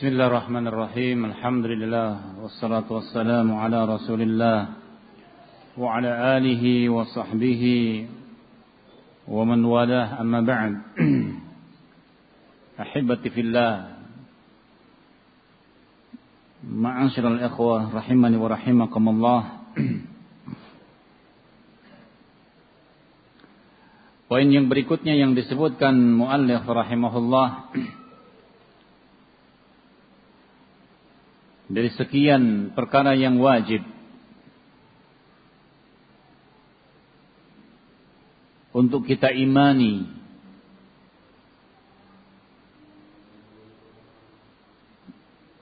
بسم الله الرحمن الرحيم الحمد لله والصلاة والسلام على رسول الله وعلى آله وصحبه ومن والاه أما بعد أحبتي في الله معاشر الإخوة رحمني ورحمكم الله Poin yang berikutnya yang disebutkan muallif rahimahullah dari sekian perkara yang wajib untuk kita imani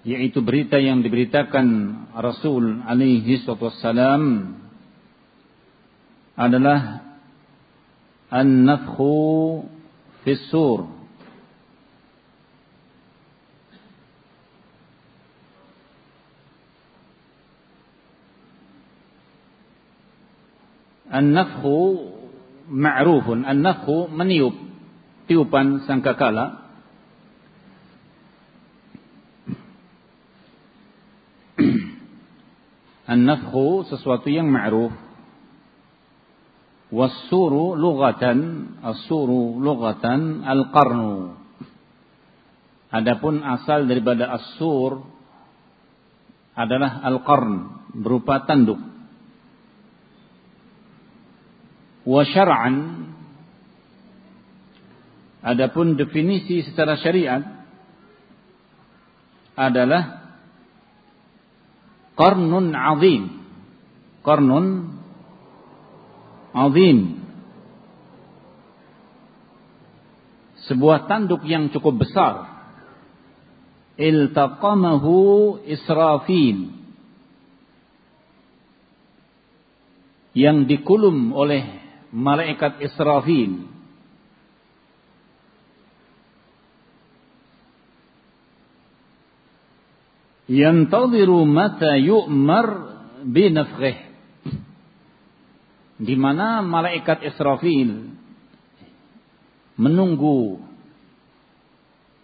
yaitu berita yang diberitakan Rasul alaihi wasallam adalah an-nafkhu fi sur An-nafkhu ma'rufun. An-nafkhu meniup. Tiupan sangkakala. An-nafkhu sesuatu yang ma'ruf. Wassuru lughatan, as-suru lughatan al-qarnu. Adapun asal daripada as-sur adalah al-qarn, berupa tanduk. Wa syar'an Adapun definisi secara syariat adalah qarnun azim. Qarnun azim. Sebuah tanduk yang cukup besar. Iltaqamahu Israfil. Yang dikulum oleh malaikat Israfil. Yantadhiru mata yu'mar binafkhih di mana malaikat Israfil menunggu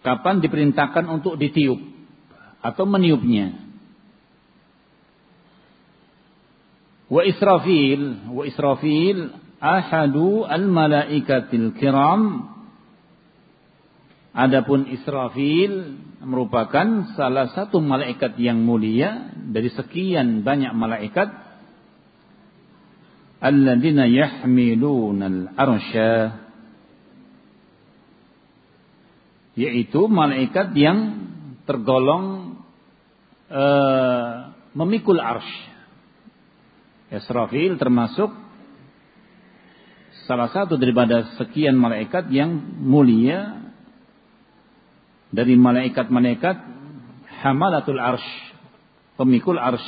kapan diperintahkan untuk ditiup atau meniupnya. Wa Israfil, wa Israfil ahadu al-malaikatil kiram. Adapun Israfil merupakan salah satu malaikat yang mulia dari sekian banyak malaikat alladzina yahmiluna al-arsya yaitu malaikat yang tergolong uh, memikul arsh. Israfil termasuk salah satu daripada sekian malaikat yang mulia dari malaikat-malaikat hamalatul arsh, pemikul arsh.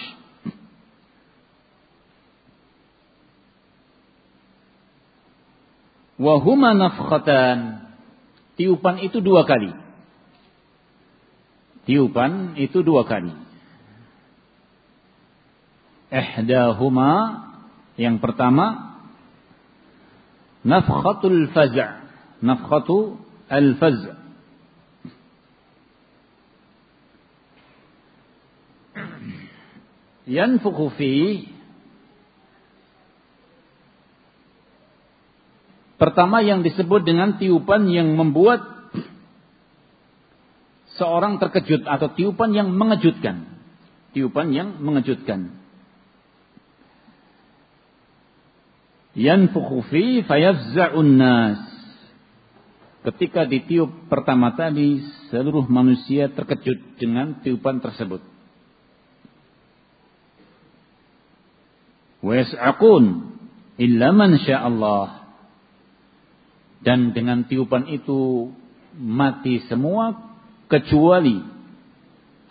Wahuma nafkhatan. Tiupan itu dua kali. Tiupan itu dua kali. Ihdahuma yang pertama nafkhatul faz'. Nafkhatu al-faz'. Yanfukhu fi Pertama yang disebut dengan tiupan yang membuat seorang terkejut atau tiupan yang mengejutkan. Tiupan yang mengejutkan. Yanfukhu fi fayafza'un nas. Ketika ditiup pertama tadi seluruh manusia terkejut dengan tiupan tersebut. Wa yas'aqun illa man Allah. Dan dengan tiupan itu mati semua kecuali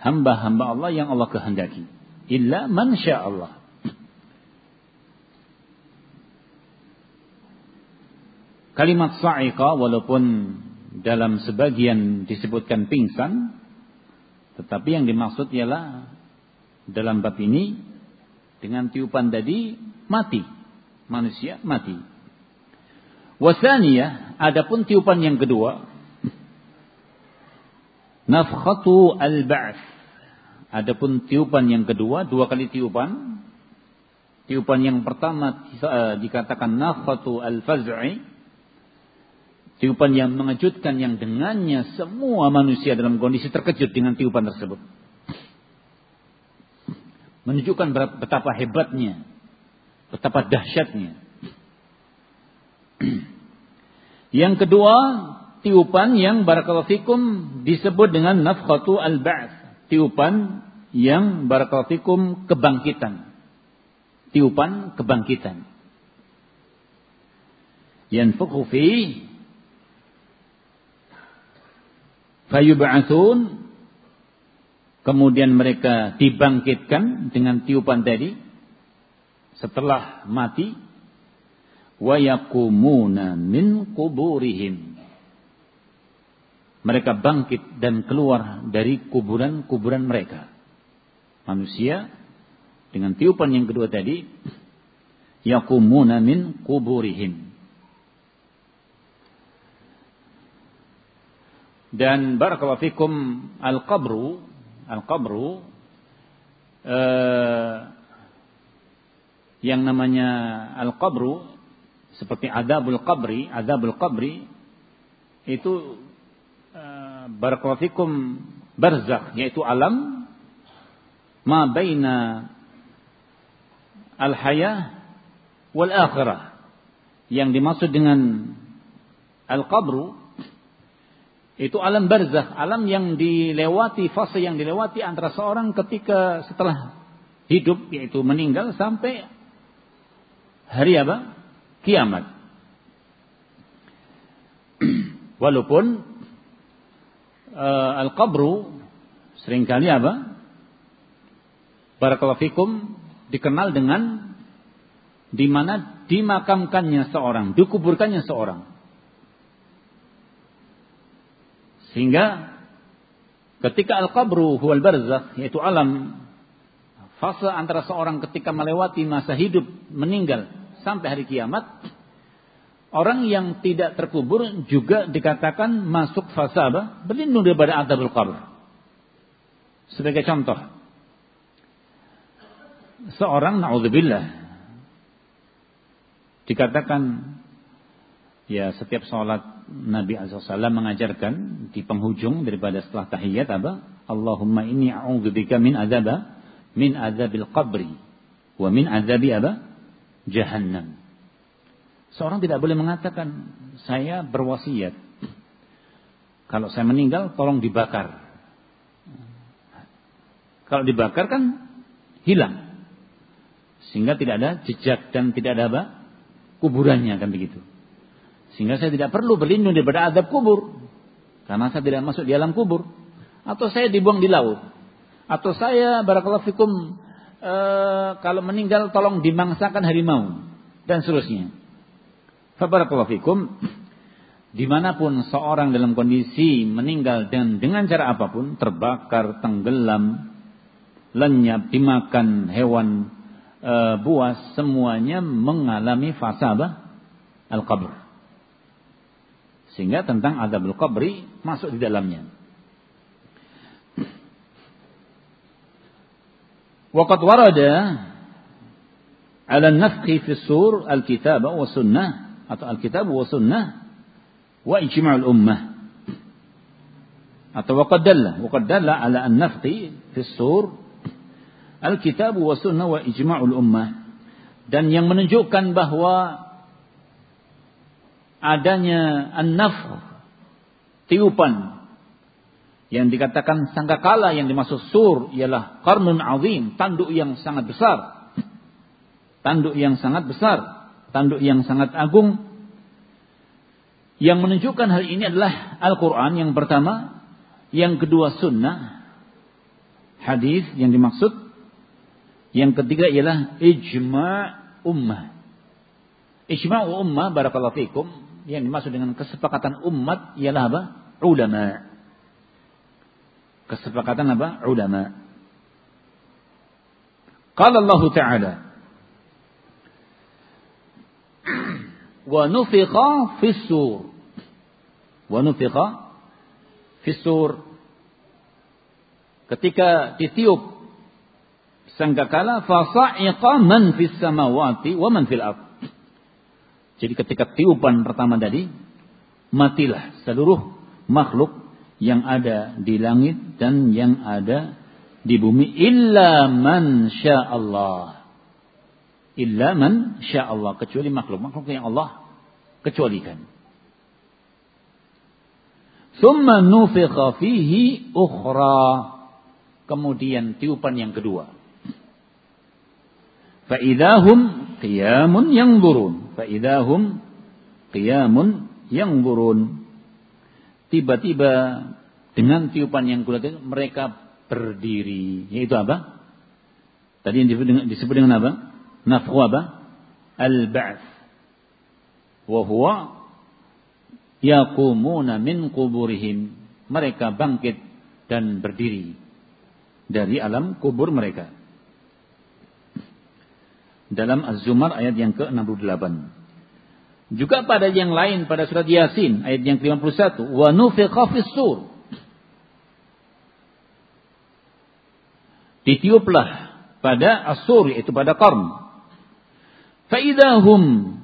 hamba-hamba Allah yang Allah kehendaki. Illa man Allah. Kalimat sa'iqa walaupun dalam sebagian disebutkan pingsan, tetapi yang dimaksud ialah dalam bab ini dengan tiupan tadi mati. Manusia mati. Wasaniyah, adapun tiupan yang kedua, Nafkhatu al-ba'th. Adapun tiupan yang kedua, dua kali tiupan. Tiupan yang pertama uh, dikatakan nafkhatu al-faz'i. Tiupan yang mengejutkan yang dengannya semua manusia dalam kondisi terkejut dengan tiupan tersebut. Menunjukkan betapa hebatnya, betapa dahsyatnya. Yang kedua, tiupan yang barakallahu fikum disebut dengan nafkhatu al-ba'ts. Tiupan yang barakallahu fikum kebangkitan. Tiupan kebangkitan. Yanfukhu fi fayub'atsun kemudian mereka dibangkitkan dengan tiupan tadi setelah mati wa yakumuna min kuburihim mereka bangkit dan keluar dari kuburan-kuburan mereka. Manusia dengan tiupan yang kedua tadi yakumuna min kuburihim. Dan barakallahu fikum al-qabru al-qabru eh, yang namanya al-qabru seperti adabul qabri, adabul qabri itu barakallahu fikum barzakh yaitu alam ma baina al hayah wal akhirah yang dimaksud dengan al qabru itu alam barzakh, alam yang dilewati, fase yang dilewati antara seorang ketika setelah hidup yaitu meninggal sampai hari apa? Kiamat. Walaupun uh, al-qabru sering kali apa? Barakallahu fikum dikenal dengan di mana dimakamkannya seorang, dikuburkannya seorang. Sehingga ketika al-qabru huwal barzakh yaitu alam fase antara seorang ketika melewati masa hidup meninggal sampai hari kiamat Orang yang tidak terkubur juga dikatakan masuk fase apa? Berlindung daripada adabul qabr. Sebagai contoh. Seorang na'udzubillah dikatakan ya setiap sholat Nabi SAW mengajarkan di penghujung daripada setelah tahiyat apa? Allahumma inni a'udzubika min adzaba min adzabil qabri wa min adzabi apa? Jahannam. Seorang tidak boleh mengatakan saya berwasiat. Kalau saya meninggal tolong dibakar. Kalau dibakar kan hilang. Sehingga tidak ada jejak dan tidak ada apa? Kuburannya kan begitu. Sehingga saya tidak perlu berlindung daripada adab kubur. Karena saya tidak masuk di alam kubur. Atau saya dibuang di laut. Atau saya barakallahu fikum e, kalau meninggal tolong dimangsakan harimau. Dan seterusnya. Fabarakallahu fikum. Di mana pun seorang dalam kondisi meninggal dan dengan cara apa pun terbakar, tenggelam, lenyap, dimakan hewan e, buas, semuanya mengalami fase apa? Al-qabr. Sehingga tentang adabul qabri masuk di dalamnya. Waqad warada ala nafkhi fi sur al-kitab wa sunnah atau Alkitab wa Sunnah wa ijma'ul ummah atau waqad dalla waqad dalla ala an-nafqi fi sur Alkitab wa Sunnah wa ijma'ul ummah dan yang menunjukkan bahwa adanya an-nafkh tiupan yang dikatakan sangkakala yang dimaksud sur ialah qarnun azim tanduk yang sangat besar tanduk yang sangat besar tanduk yang sangat agung. Yang menunjukkan hal ini adalah Al-Quran yang pertama. Yang kedua sunnah. Hadis yang dimaksud. Yang ketiga ialah ijma' ummah. Ijma' ummah barakallahu fikum. Yang dimaksud dengan kesepakatan umat ialah apa? Ulama. Kesepakatan apa? Ulama. Qala Allah Ta'ala wa nufiqa fis sur wa nufiqa fis sur ketika ditiup sangkakala fasa'iqa man fis samawati wa man fil ard. Jadi ketika tiupan pertama tadi matilah seluruh makhluk yang ada di langit dan yang ada di bumi illa man Allah. Illa man Allah kecuali makhluk makhluk yang Allah kecualikan. Thumma nufikha fihi ukhra. Kemudian tiupan yang kedua. Fa'idahum qiyamun yang burun. Fa'idahum qiyamun yang burun. Tiba-tiba dengan tiupan yang kedua mereka berdiri. Yaitu apa? Tadi yang disebut dengan, disebut dengan apa? Nafhu apa? Al-ba'th. Wahuwa yaqumuna min kuburihim mereka bangkit dan berdiri dari alam kubur mereka dalam Az-Zumar ayat yang ke-68. Juga pada yang lain pada surat Yasin ayat yang ke-51 wa nufiqa sur. Ditiuplah pada asur yaitu pada qarn. Fa idahum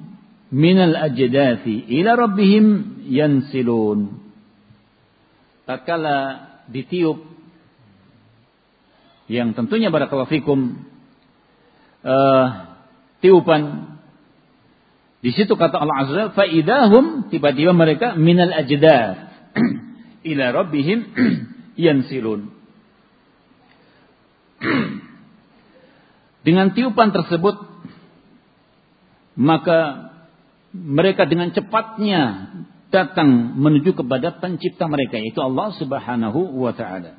minal ajdathi ila rabbihim yansilun. Tatkala ditiup yang tentunya barakallahu fikum uh, tiupan di situ kata Allah Azza wa faidahum tiba-tiba mereka minal ajdath ila rabbihim yansilun. Dengan tiupan tersebut maka mereka dengan cepatnya datang menuju kepada pencipta mereka yaitu Allah Subhanahu wa taala.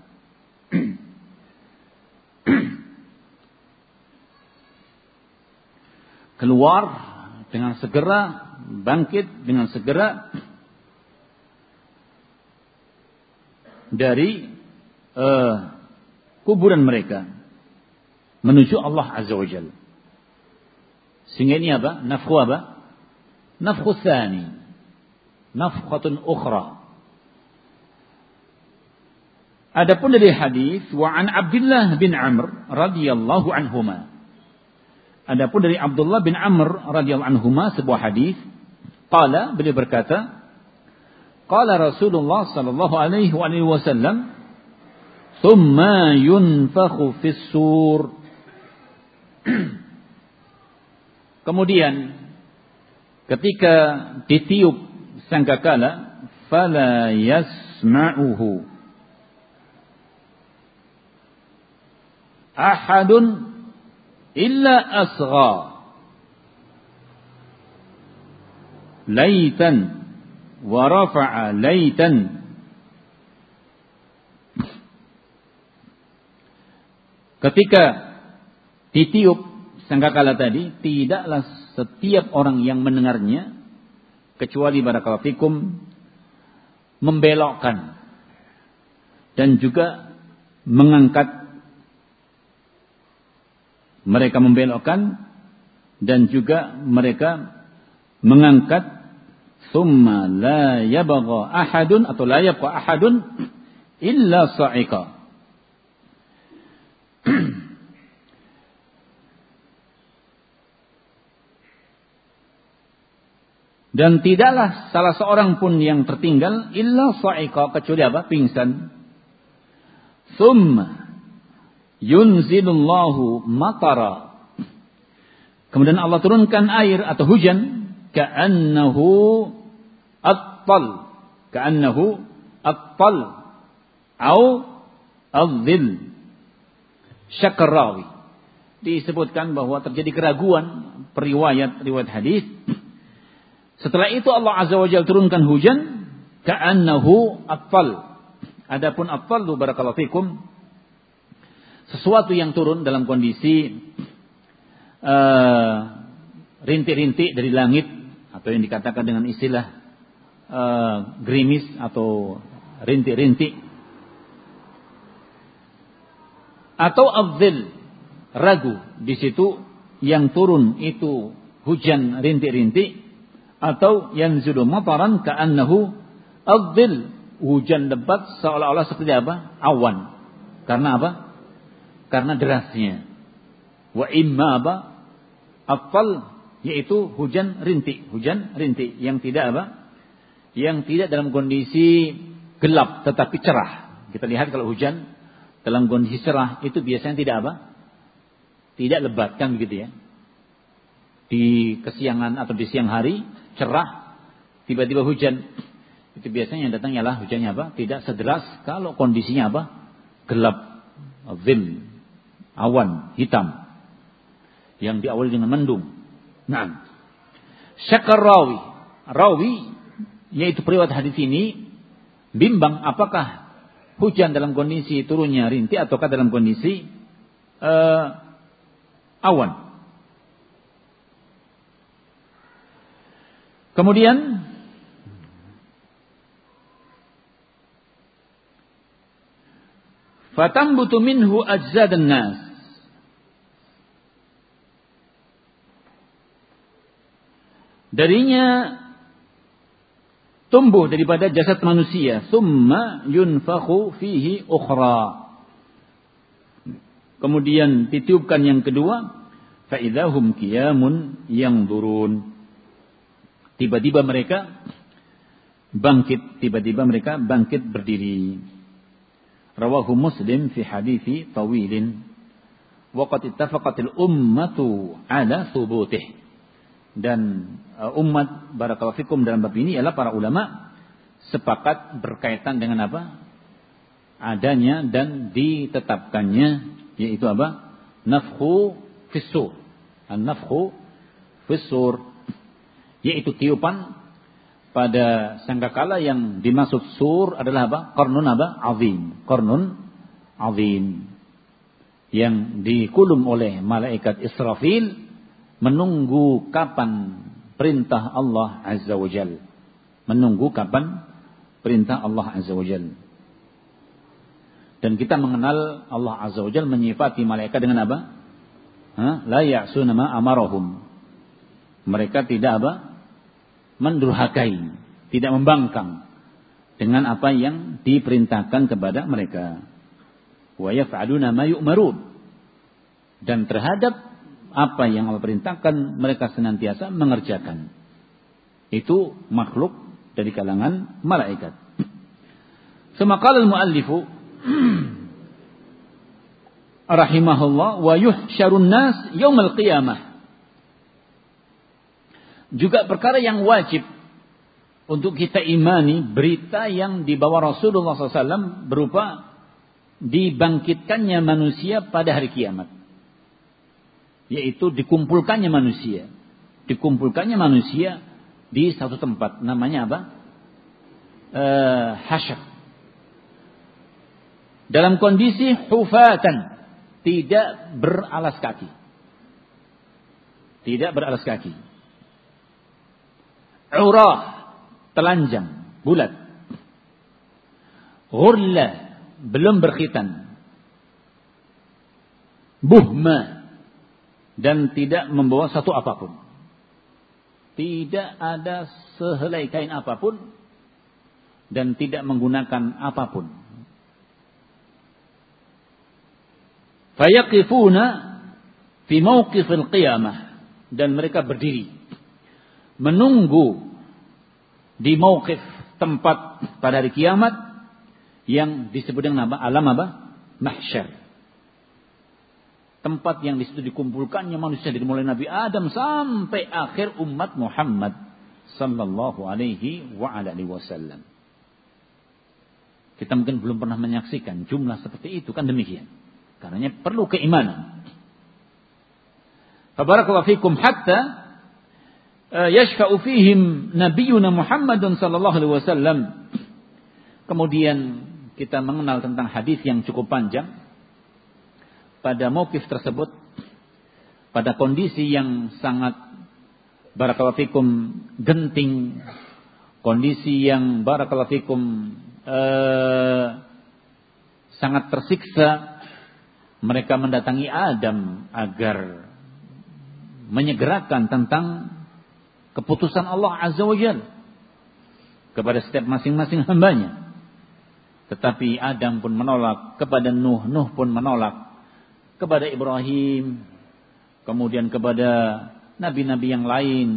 Keluar dengan segera, bangkit dengan segera dari uh, kuburan mereka menuju Allah Azza wa Jalla. Sehingga ini apa? Nafkhu apa? Nafkhu tsani nafkhatun ukhra. Adapun dari hadis wa an Abdullah bin Amr radhiyallahu anhuma. Adapun dari Abdullah bin Amr radhiyallahu anhuma sebuah hadis qala beliau berkata qala Rasulullah sallallahu alaihi wasallam thumma yunfakhu fis sur Kemudian ketika ditiup sangkakala fala yasma'uhu. Ahadun illa asgha laitan wa rafa'a laitan ketika ditiup sangkakala tadi tidaklah setiap orang yang mendengarnya kecuali barakallahu fikum membelokkan dan juga mengangkat mereka membelokkan dan juga mereka mengangkat summa la yabgha ahadun atau la yabqa ahadun illa sa'ika Dan tidaklah salah seorang pun yang tertinggal illa sa'iqa kecuali apa? Pingsan. Thumma yunzilullahu matara. Kemudian Allah turunkan air atau hujan ka'annahu attal. Ka'annahu attal. Au adzil. Syakrawi. Disebutkan bahwa terjadi keraguan periwayat riwayat hadis setelah itu Allah Azza wa Jalla turunkan hujan ka'annahu atfal. Adapun atfal barakallahu fikum sesuatu yang turun dalam kondisi uh, rintik-rintik dari langit atau yang dikatakan dengan istilah uh, gerimis atau rintik-rintik atau afdil ragu di situ yang turun itu hujan rintik-rintik atau yanzilu mataran ka'annahu adzil hujan lebat seolah-olah seperti apa? awan Karena apa? Karena derasnya. Wa imma apa? Afal yaitu hujan rintik, hujan rintik yang tidak apa? Yang tidak dalam kondisi gelap tetapi cerah. Kita lihat kalau hujan dalam kondisi cerah itu biasanya tidak apa? Tidak lebat kan begitu ya. Di kesiangan atau di siang hari cerah tiba-tiba hujan. Itu biasanya yang datang ialah hujannya apa? Tidak sederas kalau kondisinya apa? Gelap, zil, awan, hitam yang diawali dengan mendung. Nah, syakar rawi, rawi yaitu periwayat hadis ini bimbang apakah hujan dalam kondisi turunnya rintik ataukah dalam kondisi uh, awan. Kemudian fatambutu minhu ajzadan nas darinya tumbuh daripada jasad manusia. Summa yunfakhu fihi ukhra. Kemudian ditiupkan yang kedua faidahum qiyamun yang turun tiba-tiba mereka bangkit tiba-tiba mereka bangkit berdiri. Rawahu muslim fi hadithi tawilin. Waqad ittafaqatil ummatu ala thubutih dan uh, umat barakallahu fikum dalam bab ini adalah para ulama sepakat berkaitan dengan apa? adanya dan ditetapkannya yaitu apa? nafhu fissur. An-nafhu fissur yaitu tiupan pada sangkakala yang dimaksud sur adalah apa? Qarnun apa? Azim. Qarnun azim. Yang dikulum oleh malaikat Israfil menunggu kapan perintah Allah Azza wa Jal. Menunggu kapan perintah Allah Azza wa Jal. Dan kita mengenal Allah Azza wa Jal menyifati malaikat dengan apa? Ha? La ya'suna. Mereka tidak apa? Mendurhakai, tidak membangkang dengan apa yang diperintahkan kepada mereka. Wa yaf'aluna ma yu'marun. Dan terhadap apa yang Allah perintahkan mereka senantiasa mengerjakan. Itu makhluk dari kalangan malaikat. Semakal al-muallifu rahimahullah wa yuhsyarun nas yaumal qiyamah. Juga perkara yang wajib untuk kita imani berita yang dibawa Rasulullah SAW berupa dibangkitkannya manusia pada hari kiamat yaitu dikumpulkannya manusia. Dikumpulkannya manusia di satu tempat. Namanya apa? E, hasyar. Dalam kondisi hufatan. Tidak beralas kaki. Tidak beralas kaki. Urah. Telanjang. Bulat. Ghurla. Belum berkhitan. Buhma dan tidak membawa satu apa pun. Tidak ada sehelai kain apa pun dan tidak menggunakan apa pun. Fayaqifuna fi mauqifil qiyamah dan mereka berdiri menunggu di mauqif tempat pada hari kiamat yang disebut dengan apa? Alam apa? Mahsyar tempat yang di situ dikumpulkannya manusia dari mulai Nabi Adam sampai akhir umat Muhammad sallallahu alaihi wa alihi wasallam. Kita mungkin belum pernah menyaksikan jumlah seperti itu kan demikian. Karena perlu keimanan. Fabarakallahu fikum hatta uh, yashfa'u fihim nabiyuna Muhammadun sallallahu alaihi wasallam. Kemudian kita mengenal tentang hadis yang cukup panjang pada mokif tersebut pada kondisi yang sangat barakalafikum genting kondisi yang barakalafikum eh, sangat tersiksa mereka mendatangi Adam agar menyegerakan tentang keputusan Allah Azza wa Jal kepada setiap masing-masing hambanya. Tetapi Adam pun menolak, kepada Nuh, Nuh pun menolak, kepada Ibrahim, kemudian kepada nabi-nabi yang lain,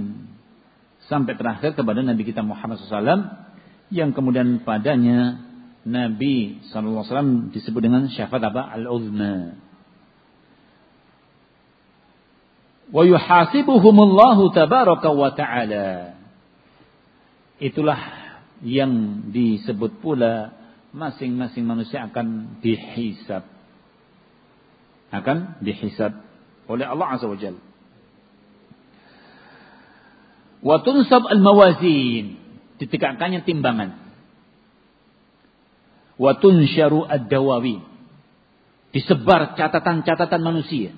sampai terakhir kepada Nabi kita Muhammad SAW, yang kemudian padanya Nabi SAW disebut dengan syafaat apa? Al-Uzma. Wa yuhasibuhumullahu tabaraka wa ta'ala. Itulah yang disebut pula masing-masing manusia akan dihisab. Akan dihisab oleh Allah Azza wa Jalla. Wa tunsab al-mawazin. Ditegakkannya timbangan. Wa tunsyaru ad-dawawi. Disebar catatan-catatan manusia.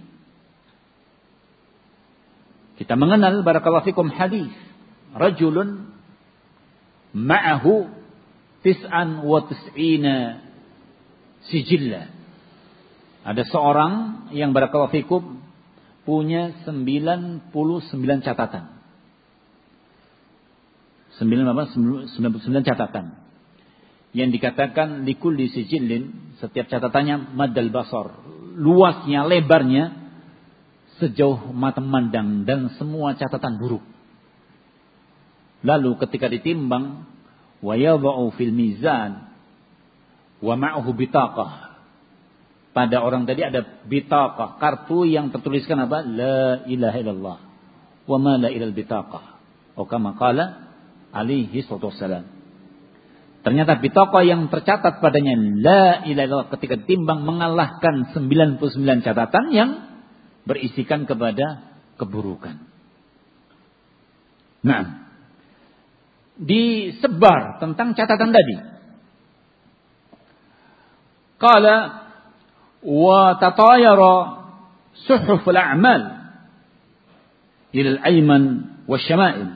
Kita mengenal barakallahu fikum hadis. Rajulun ma'ahu tis'an wa tis'ina sijilla. Ada seorang yang barakallahu fikum punya 99 catatan. 9 apa? 99 catatan. Yang dikatakan likul di sijillin, setiap catatannya madal basar. Luasnya, lebarnya sejauh mata memandang dan semua catatan buruk. Lalu ketika ditimbang wa yadha'u fil mizan wa ma'ahu bitaqah. Pada orang tadi ada bitaqah, kartu yang tertuliskan apa? La ilaha illallah. Wa ma la ilal bitaqah. Oh kama qala alaihi wassalam. Ternyata bitaqah yang tercatat padanya la ilaha illallah ketika ditimbang mengalahkan 99 catatan yang berisikan kepada keburukan. Nah, disebar tentang catatan tadi. Qala tatayara suhuf al-a'mal ila al-ayman wasyama'il.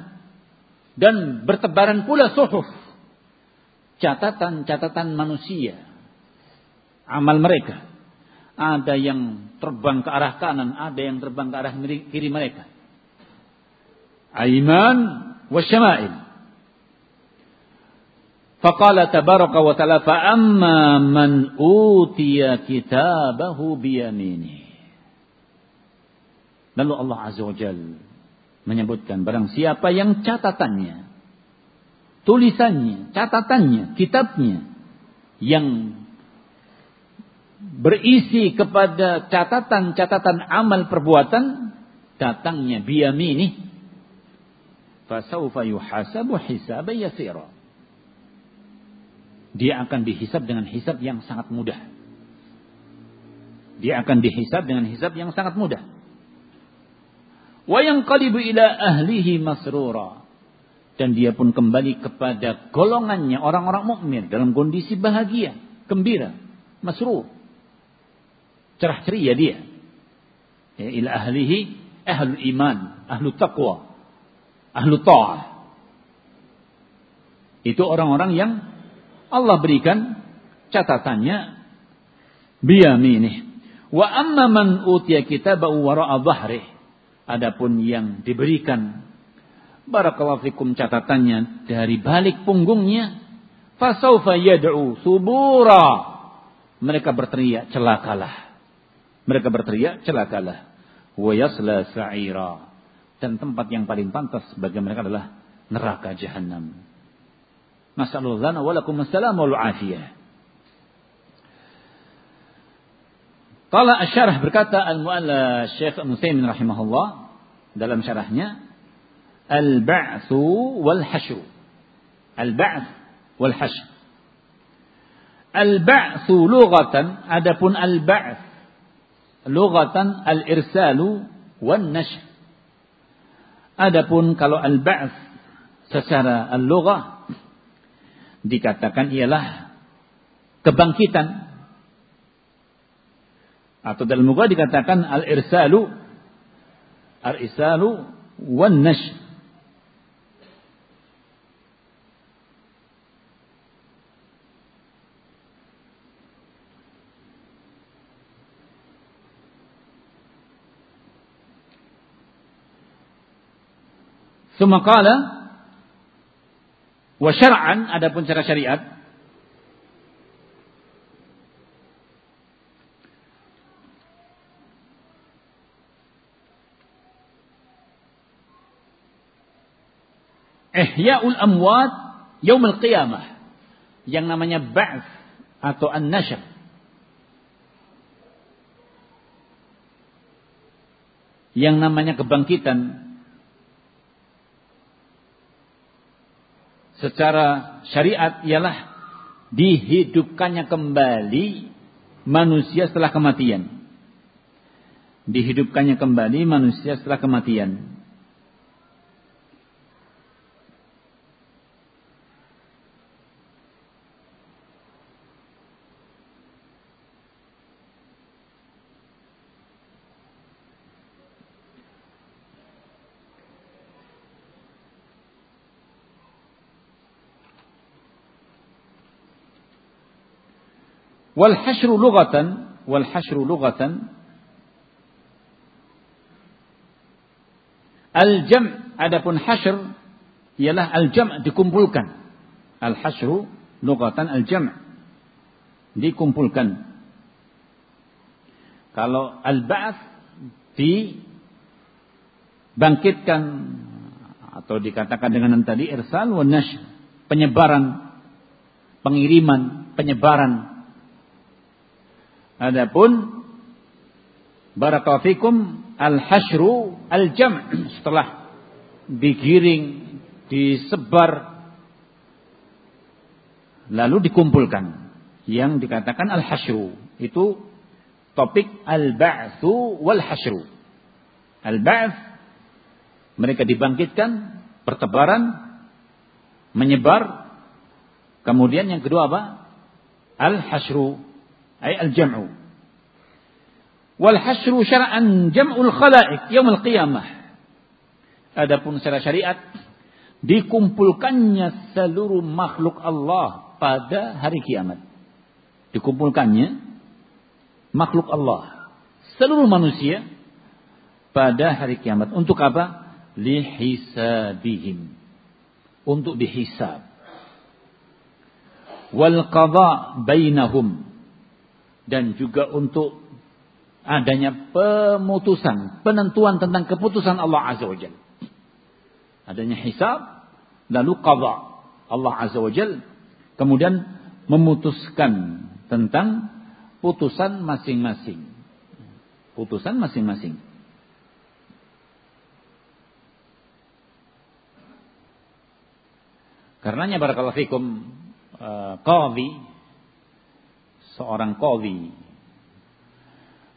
Dan bertebaran pula suhuf catatan-catatan manusia amal mereka. Ada yang terbang ke arah kanan, ada yang terbang ke arah kiri mereka. Aiman wasyama'il. Faqala tabaraka wa ta'ala fa'amma man utiya kitabahu biyamini. Lalu Allah Azza wa Jal menyebutkan barang siapa yang catatannya, tulisannya, catatannya, kitabnya yang berisi kepada catatan-catatan amal perbuatan datangnya biyamini fasaufa yuhasabu hisaban yasira dia akan dihisap dengan hisap yang sangat mudah. Dia akan dihisap dengan hisap yang sangat mudah. Wa yanqalibu ila ahlihi masrura. Dan dia pun kembali kepada golongannya orang-orang mukmin dalam kondisi bahagia, gembira, masrur. Cerah ceria dia. Ya, ila ahlihi ahlul iman, ahlu taqwa, ahlu ta'ah. Itu orang-orang yang Allah berikan catatannya biyaminih. Wa amma man utiya kitabahu wara'a dhahri. Adapun yang diberikan barakallahu fikum catatannya dari balik punggungnya fasaufa yad'u subura. Mereka berteriak celakalah. Mereka berteriak celakalah. Wa yasla sa'ira. Dan tempat yang paling pantas bagi mereka adalah neraka jahanam. Nasallallahu wa lakum assalam wal afiyah. Qala asyarah berkata al-mu'alla Syekh Musaimin rahimahullah dalam syarahnya al-ba'tsu wal hasyr. Al-ba'ts wal hasyr. Al-ba'tsu lughatan adapun al-ba'ts lughatan al-irsalu wan nashr. Adapun kalau al-ba'ts secara al-lughah dikatakan ialah kebangkitan atau dalam muka dikatakan al-irsalu al-irsalu wan nash ثم قال Wa syar'an adapun secara syariat Ihya'ul amwat yaumul qiyamah. Yang namanya ba'th atau an-nashr. Yang namanya kebangkitan secara syariat ialah dihidupkannya kembali manusia setelah kematian. Dihidupkannya kembali manusia setelah kematian. Wal hasyru lughatan, wal hasyru lughatan Al-jam' adapun hasyr ialah al-jam' dikumpulkan. Al-hasyru lughatan al-jam' dikumpulkan. Kalau al-ba'ats dibangkitkan atau dikatakan dengan tadi irsal wa penyebaran, pengiriman, penyebaran Adapun barakallahu al-hasyru al-jam' setelah digiring, disebar lalu dikumpulkan yang dikatakan al-hasyru itu topik al-ba'tsu wal hasyru. Al-ba'ts mereka dibangkitkan, pertebaran, menyebar. Kemudian yang kedua apa? Al-hasyru al-jam'u. Wal hasru syar'an jam'ul khalaik yaumil qiyamah. Adapun secara syariat dikumpulkannya seluruh makhluk Allah pada hari kiamat. Dikumpulkannya makhluk Allah, seluruh manusia pada hari kiamat. Untuk apa? Lihisabihim. Untuk dihisab. Wal qadha bainahum dan juga untuk adanya pemutusan, penentuan tentang keputusan Allah Azza wa Jalla. Adanya hisab, lalu qadha Allah Azza wa Jalla, kemudian memutuskan tentang putusan masing-masing. Putusan masing-masing. Karenanya barakallahu fikum uh, qadhi seorang qadhi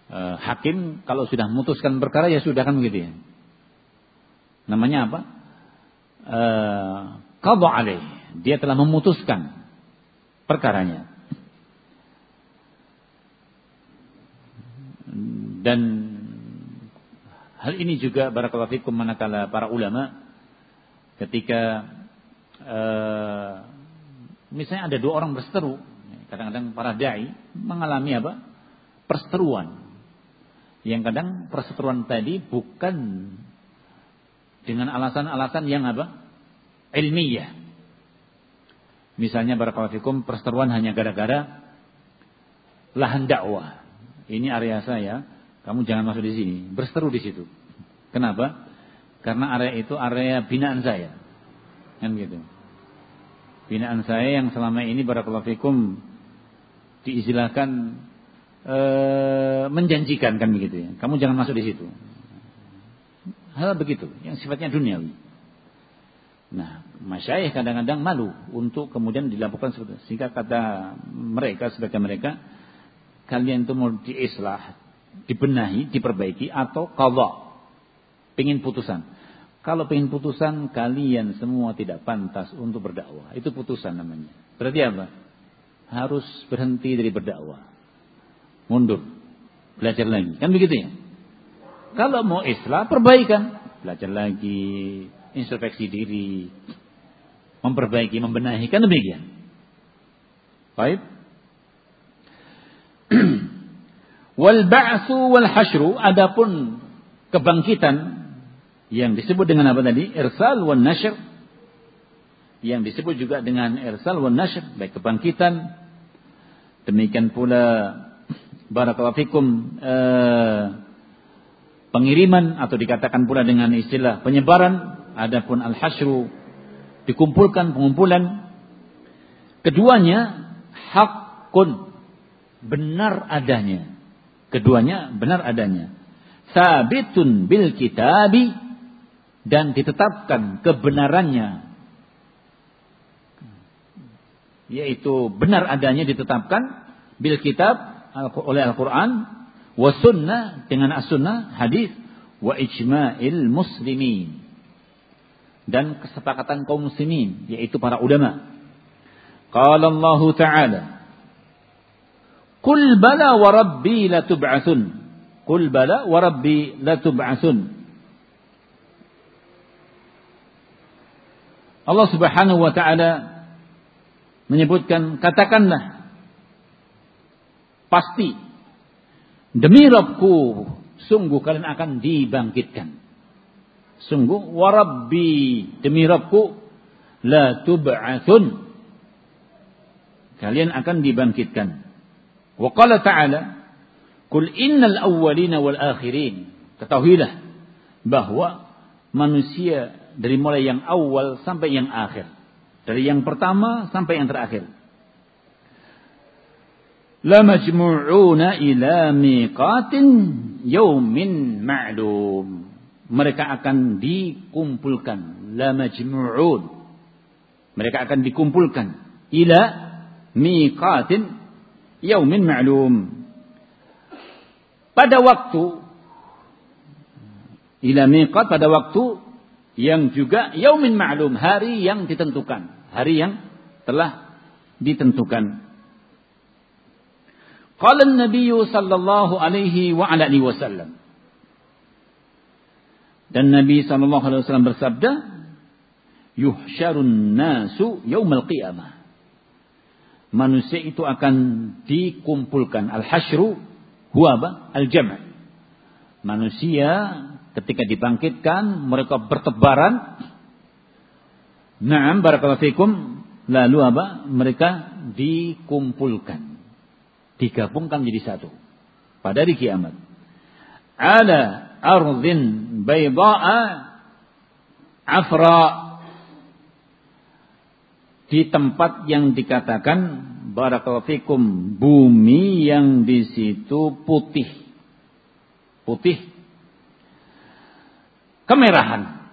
e, hakim kalau sudah memutuskan perkara ya sudah kan begitu ya. Namanya apa? E, qadha alaih. Dia telah memutuskan perkaranya. Dan hal ini juga barakallahu fikum manakala para ulama ketika e, misalnya ada dua orang berseteru Kadang-kadang para dai mengalami apa? Perseteruan. Yang kadang perseteruan tadi bukan dengan alasan-alasan yang apa? Ilmiah. Misalnya barakallahu perseteruan hanya gara-gara lahan dakwah. Ini area saya, kamu jangan masuk di sini. Berseteru di situ. Kenapa? Karena area itu area binaan saya. Kan gitu. Binaan saya yang selama ini barakallahu fikum diistilahkan e, menjanjikan kan begitu ya. Kamu jangan masuk di situ. Hal begitu yang sifatnya duniawi. Nah, masyayikh kadang-kadang malu untuk kemudian dilakukan seperti itu. Sehingga kata mereka sebagai mereka, kalian itu mau diislah, dibenahi, diperbaiki atau qadha. Pingin putusan. Kalau pingin putusan, kalian semua tidak pantas untuk berdakwah. Itu putusan namanya. Berarti apa? Harus berhenti dari berdakwah. Mundur. Belajar lagi. Kan begitu ya? Kalau mau Islam, perbaikan. Belajar lagi. Introspeksi diri. Memperbaiki, membenahi. Kan demikian. Baik. wal ba'su wal hashru. Adapun kebangkitan. Yang disebut dengan apa tadi? Irsal wal nashr yang disebut juga dengan irsal wa nashr baik kebangkitan demikian pula barakallahu fikum eh, pengiriman atau dikatakan pula dengan istilah penyebaran adapun al-hasyru dikumpulkan pengumpulan. Keduanya hakun benar adanya. Keduanya benar adanya. Sabitun bil kitabi dan ditetapkan kebenarannya yaitu benar adanya ditetapkan bil kitab oleh Al-Qur'an wa sunnah dengan as-sunnah hadis wa ijma'il muslimin. Dan kesepakatan kaum muslimin yaitu para ulama. Qala Allah taala Qul bala wa rabbi la tub'atsun Qul bala wa rabbi la tub'atsun Allah Subhanahu wa taala menyebutkan katakanlah pasti demi Rabbku sungguh kalian akan dibangkitkan. Sungguh warabbi demi Rabbku la tub'atsun. Kalian akan dibangkitkan. Wa qala ta'ala kul innal awwalina wal akhirin. Ketahuilah bahwa manusia dari mulai yang awal sampai yang akhir dari yang pertama sampai yang terakhir. La majmu'una ila miqatin yaumin ma'lum. Mereka akan dikumpulkan. La majmu'un. Mereka akan dikumpulkan. Ila miqatin yaumin ma'lum. Pada waktu ila miqat pada waktu yang juga yaumin ma'lum hari yang ditentukan hari yang telah ditentukan. Qala Nabi sallallahu alaihi wa alihi wasallam. Dan Nabi sallallahu alaihi wasallam bersabda, "Yuhsyarun nasu yaumal qiyamah." Manusia itu akan dikumpulkan. Al-hasyru huwa apa? Al-jam'. Manusia ketika dibangkitkan mereka bertebaran Naam barakallahu fikum. Lalu apa? Mereka dikumpulkan. Digabungkan menjadi satu. Pada hari kiamat. Ala ardhin bayda'a afra. Di tempat yang dikatakan barakallahu fikum bumi yang di situ putih. Putih. Kemerahan.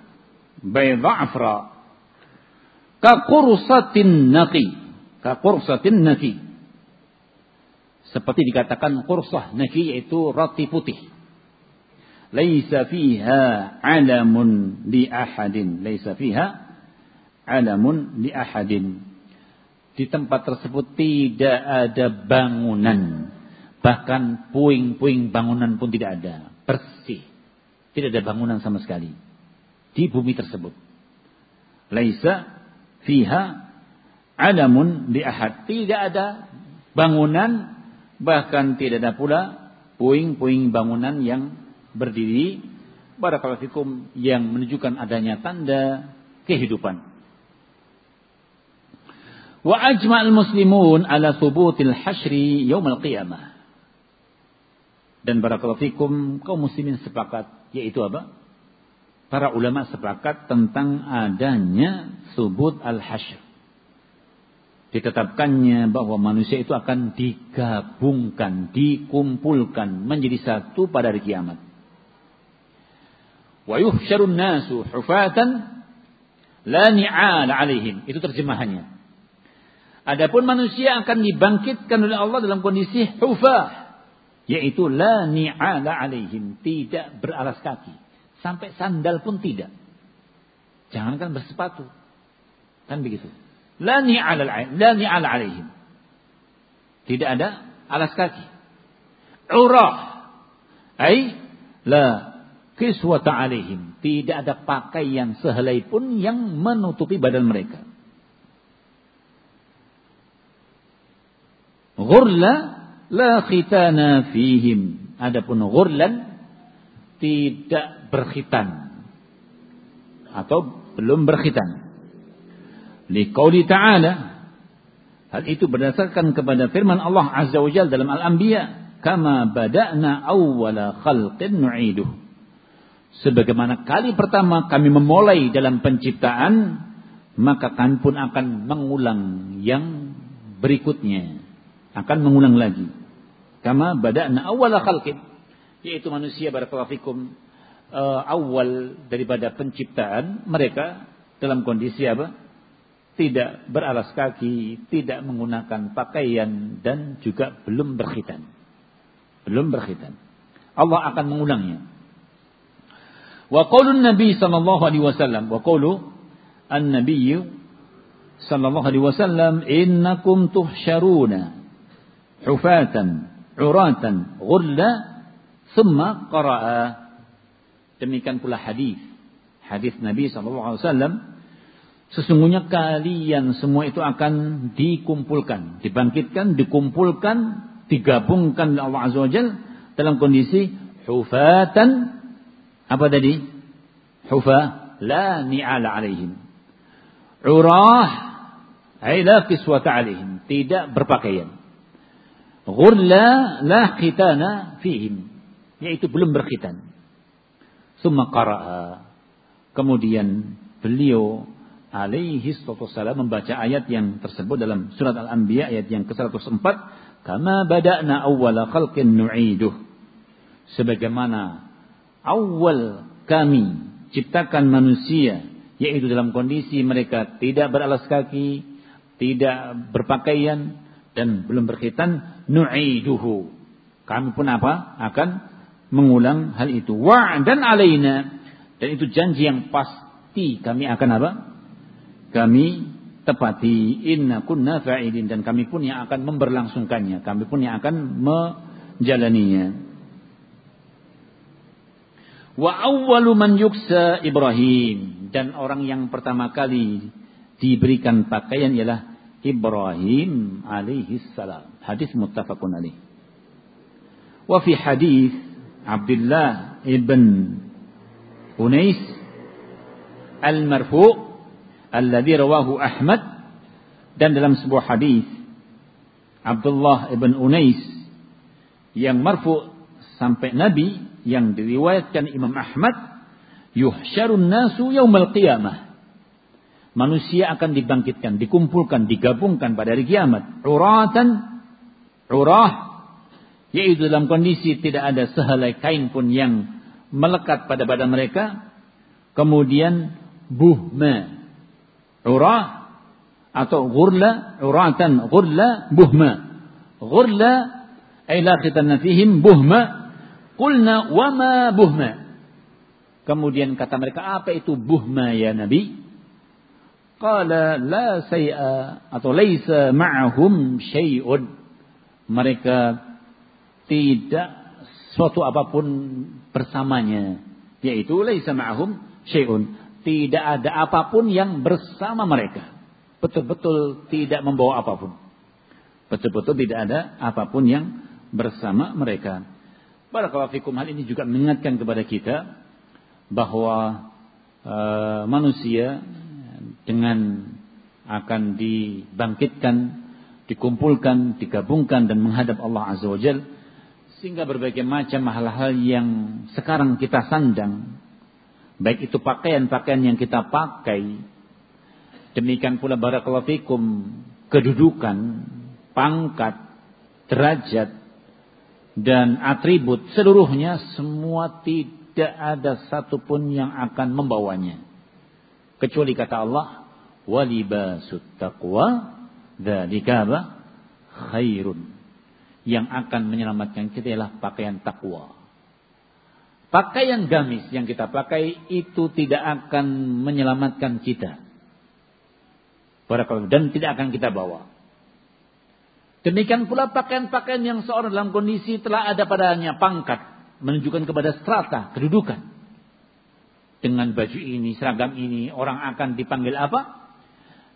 Bayda afra Kakursatin naki. Kakursatin naki. Seperti dikatakan kursah naki yaitu roti putih. Laisa fiha alamun li ahadin. Laisa fiha alamun li ahadin. Di tempat tersebut tidak ada bangunan. Bahkan puing-puing bangunan pun tidak ada. Bersih. Tidak ada bangunan sama sekali. Di bumi tersebut. Laisa fiha adamun di ahad. Tidak ada bangunan bahkan tidak ada pula puing-puing bangunan yang berdiri barakallahu fikum yang menunjukkan adanya tanda kehidupan. Wa ajma'al muslimun ala thubutil hasyri yaumil qiyamah. Dan barakallahu fikum kaum muslimin sepakat yaitu apa? Para ulama sepakat tentang adanya subut al-hasyr. Ditetapkannya bahwa manusia itu akan digabungkan, dikumpulkan menjadi satu pada hari kiamat. Wa yuhsyarun nasu hufatan la ni'al alaihim. Itu terjemahannya. Adapun manusia akan dibangkitkan oleh Allah dalam kondisi hufah. Yaitu la ni'ala alaihim. Tidak beralas kaki. Sampai sandal pun tidak. Jangankan bersepatu. Kan begitu. La ni'ala la ni'ala alaihim. Tidak ada alas kaki. Urah. Ay la kiswata alaihim. Tidak ada pakaian sehelai pun yang menutupi badan mereka. Ghurla la khitana fihim. Adapun ghurlan tidak berkhitan atau belum berkhitan. Liqauli ta'ala hal itu berdasarkan kepada firman Allah Azza wa Jalla dalam Al-Anbiya, "Kama bada'na awwala khalqin nu'iduh." Sebagaimana kali pertama kami memulai dalam penciptaan, maka kami pun akan mengulang yang berikutnya. Akan mengulang lagi. Kama bada'na awal khalqin. Yaitu manusia barakallahu fikum. Uh, awal daripada penciptaan mereka dalam kondisi apa? Tidak beralas kaki, tidak menggunakan pakaian dan juga belum berkhitan. Belum berkhitan. Allah akan mengulangnya. Wa qaulun Nabi sallallahu alaihi wasallam wa qaulu an-nabiy sallallahu alaihi wasallam innakum tuhsyaruna hufatan uratan ghurla thumma qara'a. Demikian pula hadis. Hadis Nabi wasallam sesungguhnya kalian semua itu akan dikumpulkan dibangkitkan dikumpulkan digabungkan oleh Allah azza wajalla dalam kondisi hufatan. Apa tadi? Hufa la ni'ala alaihim. Urah ay la kiswata alaihim. Tidak berpakaian. Ghurla la khitana fihim. Yaitu belum berkhitan. Summa qara'a. Kemudian beliau alaihi salam membaca ayat yang tersebut dalam surat Al-Anbiya ayat yang ke-104. Kama bada'na awwala khalqin nu'iduh. Sebagaimana awal kami ciptakan manusia yaitu dalam kondisi mereka tidak beralas kaki, tidak berpakaian dan belum berkhitan nu'iduhu. Kami pun apa? Akan mengulang hal itu. Wa'dan alaina. Dan itu janji yang pasti kami akan apa? Kami tepati. Inna kunna fa'idin. Dan kami pun yang akan memberlangsungkannya. Kami pun yang akan menjalaninya. Wa awwalu man yuksa Ibrahim. Dan orang yang pertama kali diberikan pakaian ialah Ibrahim alaihi salam. Hadis muttafaqun alaih. Wa fi hadis Abdullah ibn Unais al-marfu' alladhi rawahu Ahmad dan dalam sebuah hadis Abdullah ibn Unais yang marfu' sampai Nabi yang diriwayatkan Imam Ahmad yuhsyarun nasu yaumal qiyamah manusia akan dibangkitkan, dikumpulkan, digabungkan pada hari kiamat. Uratan, urah, yaitu dalam kondisi tidak ada sehelai kain pun yang melekat pada badan mereka. Kemudian buhma, urah atau gurla, uratan, gurla, buhma. Gurla, ay la fihim buhma. Qulna wama buhma. Kemudian kata mereka, apa itu buhma ya Nabi? Qala la say'a atau laisa ma'ahum syai'un. Mereka tidak suatu apa pun bersamanya. Yaitu laisa ma'ahum syai'un. Tidak ada apa pun yang bersama mereka. Betul-betul tidak membawa apa pun. Betul-betul tidak ada apa pun yang bersama mereka. Barakallahu fikum hal ini juga mengingatkan kepada kita bahwa uh, manusia dengan akan dibangkitkan, dikumpulkan, digabungkan dan menghadap Allah Azza wa Jal sehingga berbagai macam hal-hal yang sekarang kita sandang baik itu pakaian-pakaian yang kita pakai demikian pula barakallahu kedudukan, pangkat, derajat dan atribut seluruhnya semua tidak ada satupun yang akan membawanya Kecuali kata Allah, walibasut taqwa dzalika khairun. Yang akan menyelamatkan kita ialah pakaian takwa. Pakaian gamis yang kita pakai itu tidak akan menyelamatkan kita. Dan tidak akan kita bawa. Demikian pula pakaian-pakaian yang seorang dalam kondisi telah ada padanya pangkat. Menunjukkan kepada strata, kedudukan dengan baju ini, seragam ini, orang akan dipanggil apa?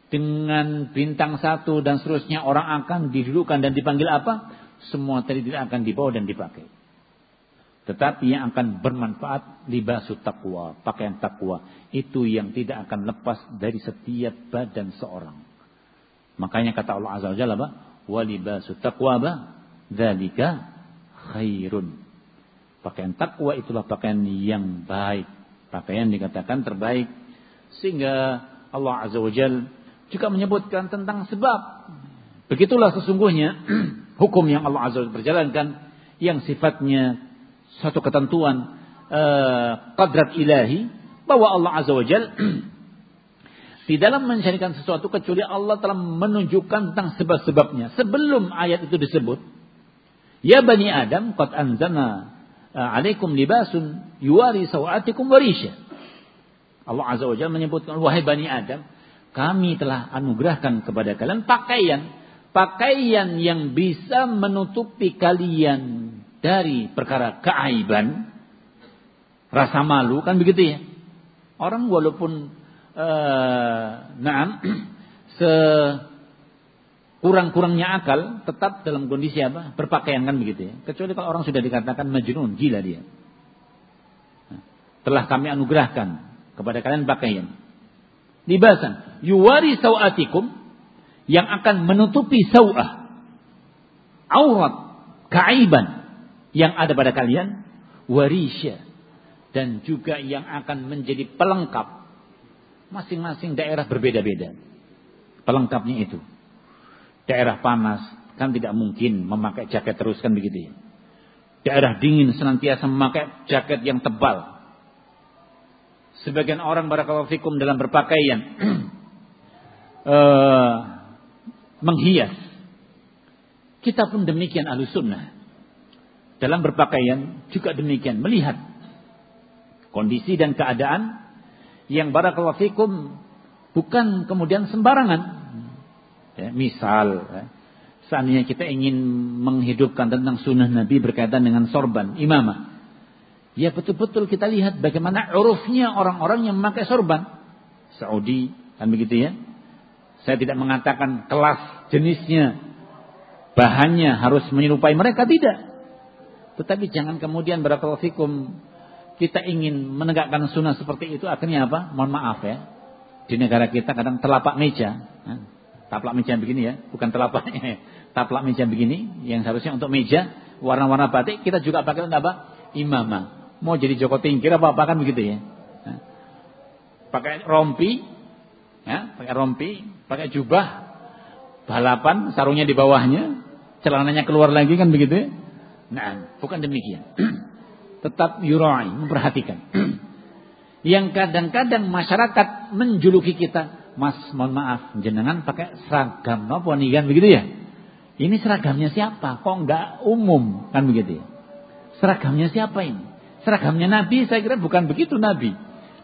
Dengan bintang satu dan seterusnya orang akan didudukan dan dipanggil apa? Semua tadi tidak akan dibawa dan dipakai. Tetapi yang akan bermanfaat libasu takwa, pakaian takwa. Itu yang tidak akan lepas dari setiap badan seorang. Makanya kata Allah Azza wa Jalla, walibasu taqwa ba dzalika khairun. Pakaian takwa itulah pakaian yang baik pakaian dikatakan terbaik sehingga Allah Azza wa Jal juga menyebutkan tentang sebab. Begitulah sesungguhnya hukum yang Allah Azza wa Jal berjalankan yang sifatnya satu ketentuan uh, ilahi bahwa Allah Azza wa di dalam mencarikan sesuatu kecuali Allah telah menunjukkan tentang sebab-sebabnya. Sebelum ayat itu disebut ya bani Adam qad anzalna uh, alaikum libasun yuwari sawatikum warisha Allah Azza wa Jalla menyebutkan wahai bani Adam kami telah anugerahkan kepada kalian pakaian pakaian yang bisa menutupi kalian dari perkara keaiban. Rasa malu kan begitu ya? Orang walaupun uh, naam se kurang-kurangnya akal tetap dalam kondisi apa? Berpakaian kan begitu ya? Kecuali kalau orang sudah dikatakan majnun gila dia. Nah, telah kami anugerahkan kepada kalian pakaian. Libasan yuwari sawatikum yang akan menutupi sawah. Aurat, kaiban yang ada pada kalian, warisya dan juga yang akan menjadi pelengkap. Masing-masing daerah berbeda-beda. Pelengkapnya itu. Daerah panas kan tidak mungkin memakai jaket terus kan begitu ya. Daerah dingin senantiasa memakai jaket yang tebal sebagian orang barakallahu fikum dalam berpakaian uh, menghias. Kita pun demikian ahlu sunnah. Dalam berpakaian juga demikian. Melihat kondisi dan keadaan yang barakallahu fikum bukan kemudian sembarangan. Ya, misal, ya, seandainya kita ingin menghidupkan tentang sunnah Nabi berkaitan dengan sorban, imamah. Ya betul-betul kita lihat bagaimana urufnya orang-orang yang memakai sorban. Saudi kan begitu ya. Saya tidak mengatakan kelas jenisnya bahannya harus menyerupai mereka tidak. Tetapi jangan kemudian barakallahu fikum kita ingin menegakkan sunnah seperti itu akhirnya apa? Mohon maaf ya. Di negara kita kadang telapak meja. Taplak meja begini ya, bukan telapak. taplak meja begini yang seharusnya untuk meja warna-warna batik kita juga pakai untuk apa? Imamah mau jadi Joko Tingkir apa apa kan begitu ya. Pakai rompi, ya, pakai rompi, pakai jubah, balapan, sarungnya di bawahnya, celananya keluar lagi kan begitu ya. Nah, bukan demikian. Tetap yurai, memperhatikan. Yang kadang-kadang masyarakat menjuluki kita, Mas, mohon maaf, jenengan pakai seragam nopo nih kan begitu ya? Ini seragamnya siapa? Kok enggak umum kan begitu ya? Seragamnya siapa ini? Seragamnya Nabi saya kira bukan begitu Nabi.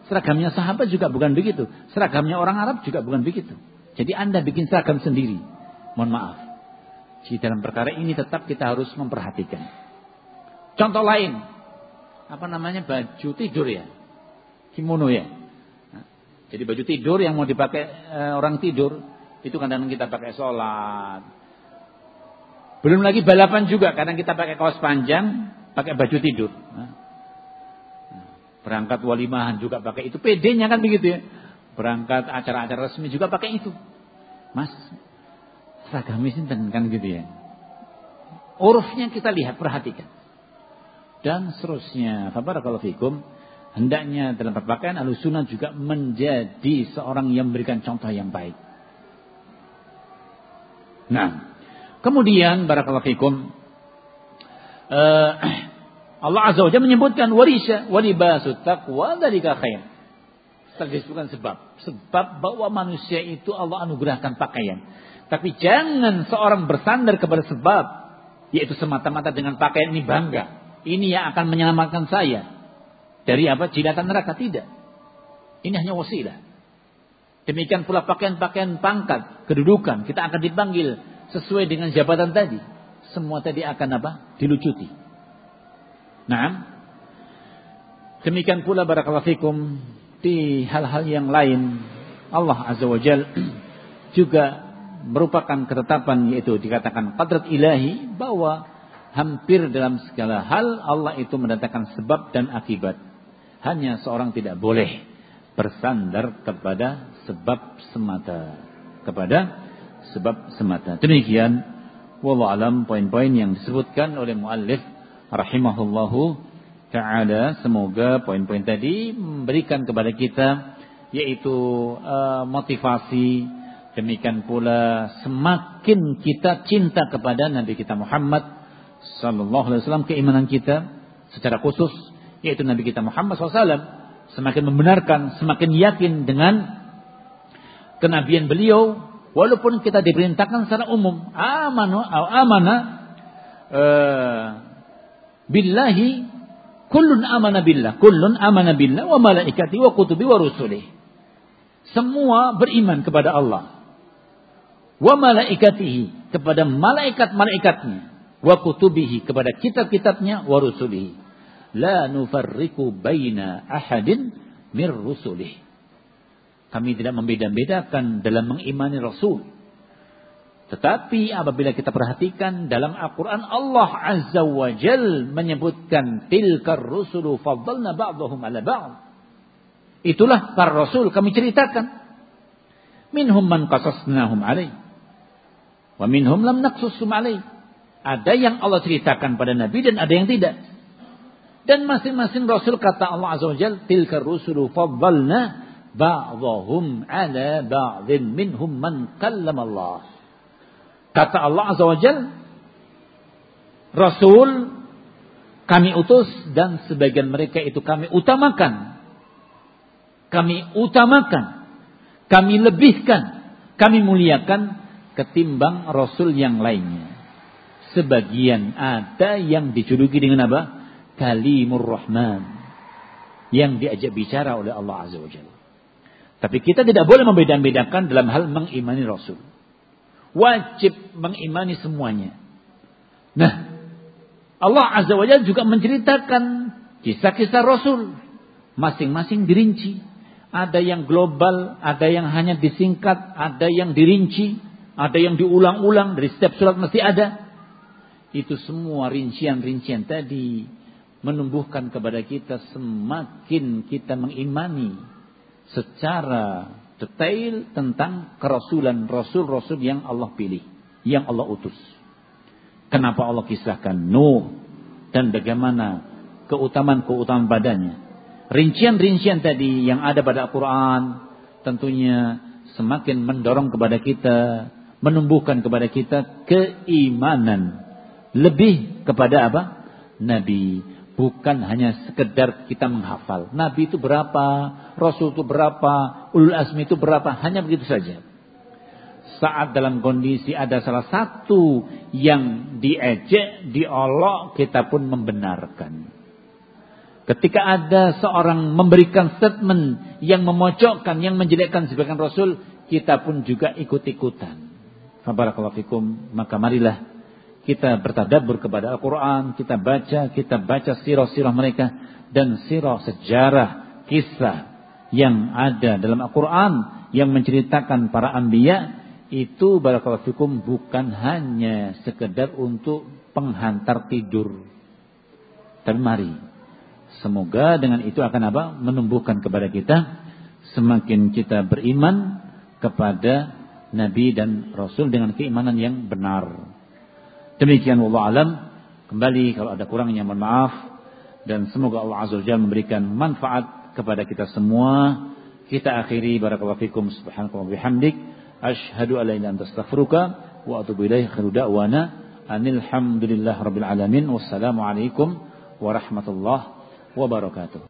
Seragamnya sahabat juga bukan begitu. Seragamnya orang Arab juga bukan begitu. Jadi Anda bikin seragam sendiri. Mohon maaf. Di dalam perkara ini tetap kita harus memperhatikan. Contoh lain. Apa namanya? Baju tidur ya. Kimono ya. jadi baju tidur yang mau dipakai e, orang tidur. Itu kadang kita pakai sholat. Belum lagi balapan juga. Kadang kita pakai kaos panjang. Pakai baju tidur. Nah, Berangkat walimahan juga pakai itu. PD-nya kan begitu ya. Berangkat acara-acara resmi juga pakai itu. Mas, seragam sinten kan gitu ya. Urufnya kita lihat, perhatikan. Dan seterusnya. Fabarakallahu fikum. Hendaknya dalam berpakaian alusuna juga menjadi seorang yang memberikan contoh yang baik. Nah, kemudian barakallahu fikum. Uh, Allah Azza wa Jalla menyebutkan warisha walibasu taqwa dari khair. Disebutkan sebab. Sebab bahwa manusia itu Allah anugerahkan pakaian. Tapi jangan seorang bersandar kepada sebab. Yaitu semata-mata dengan pakaian ini bangga. Ini yang akan menyelamatkan saya. Dari apa? Jilatan neraka. Tidak. Ini hanya wasilah. Demikian pula pakaian-pakaian pangkat, kedudukan. Kita akan dipanggil sesuai dengan jabatan tadi. Semua tadi akan apa? Dilucuti. Nah, demikian pula barakallahu fikum di hal-hal yang lain Allah Azza wa Jal juga merupakan ketetapan yaitu dikatakan qadrat ilahi bahwa hampir dalam segala hal Allah itu mendatangkan sebab dan akibat. Hanya seorang tidak boleh bersandar kepada sebab semata. Kepada sebab semata. Demikian wallahu alam poin-poin yang disebutkan oleh muallif rahimahullahu taala. Semoga poin-poin tadi memberikan kepada kita yaitu uh, motivasi demikian pula semakin kita cinta kepada Nabi kita Muhammad sallallahu alaihi wasallam keimanan kita secara khusus yaitu Nabi kita Muhammad SAW semakin membenarkan semakin yakin dengan kenabian beliau walaupun kita diperintahkan secara umum amanu amana uh, billahi kullun amana billah kullun amana billah wa malaikati wa kutubi wa rusuli semua beriman kepada Allah. Wa malaikatihi kepada malaikat-malaikatnya. Wa kutubihi kepada kitab-kitabnya wa rusulihi. La nufarriqu baina ahadin mir rusulihi. Kami tidak membeda-bedakan dalam mengimani Rasul. Tetapi apabila kita perhatikan dalam Al-Quran Allah Azza wa Jal menyebutkan tilkar rusulu faddalna ba'dahum ala ba'd. Itulah para Rasul kami ceritakan. Minhum man qasasnahum alaih. Wa minhum lam naqsusum alaih. Ada yang Allah ceritakan pada Nabi dan ada yang tidak. Dan masing-masing Rasul kata Allah Azza wa Jal, tilkar rusulu faddalna ba'dhum ala ba'dhin minhum man kallama Allah. Kata Allah Azza wa Jal, Rasul kami utus dan sebagian mereka itu kami utamakan. Kami utamakan. Kami lebihkan. Kami muliakan ketimbang Rasul yang lainnya. Sebagian ada yang dijuluki dengan apa? Kalimur Rahman. Yang diajak bicara oleh Allah Azza wa Jalla. Tapi kita tidak boleh membeda-bedakan dalam hal mengimani Rasul. Wajib mengimani semuanya. Nah, Allah Azza wa Jalla juga menceritakan kisah-kisah Rasul. Masing-masing dirinci. Ada yang global, ada yang hanya disingkat, ada yang dirinci, ada yang diulang-ulang, dari setiap surat mesti ada. Itu semua rincian-rincian tadi menumbuhkan kepada kita semakin kita mengimani secara detail tentang kerasulan rasul-rasul yang Allah pilih, yang Allah utus. Kenapa Allah kisahkan Nuh dan bagaimana keutamaan-keutamaan badannya. Rincian-rincian tadi yang ada pada Al-Quran tentunya semakin mendorong kepada kita, menumbuhkan kepada kita keimanan. Lebih kepada apa? Nabi Bukan hanya sekedar kita menghafal. Nabi itu berapa, Rasul itu berapa, Ulul Azmi itu berapa, hanya begitu saja. Saat dalam kondisi ada salah satu yang diejek, diolok, kita pun membenarkan. Ketika ada seorang memberikan statement yang memojokkan, yang menjelekkan sebagian Rasul, kita pun juga ikut-ikutan. Fabarakallahu fikum, maka marilah kita bertadabur kepada Al-Quran, kita baca, kita baca sirah-sirah mereka dan sirah sejarah, kisah yang ada dalam Al-Quran yang menceritakan para anbiya itu barakallahu fikum bukan hanya sekedar untuk penghantar tidur. Tapi mari semoga dengan itu akan apa? menumbuhkan kepada kita semakin kita beriman kepada Nabi dan Rasul dengan keimanan yang benar. Demikian Allah alam. Kembali kalau ada kurangnya mohon maaf. Dan semoga Allah Azza wajalla memberikan manfaat kepada kita semua. Kita akhiri. Barakallahu fikum. Subhanallahi bihamdik. Asyhadu an la ilaha anta astaghfiruka wa atubu ilaik khairu da'wana. Anil hamdulillah rabbil alamin. Wassalamu alaikum warahmatullahi wabarakatuh.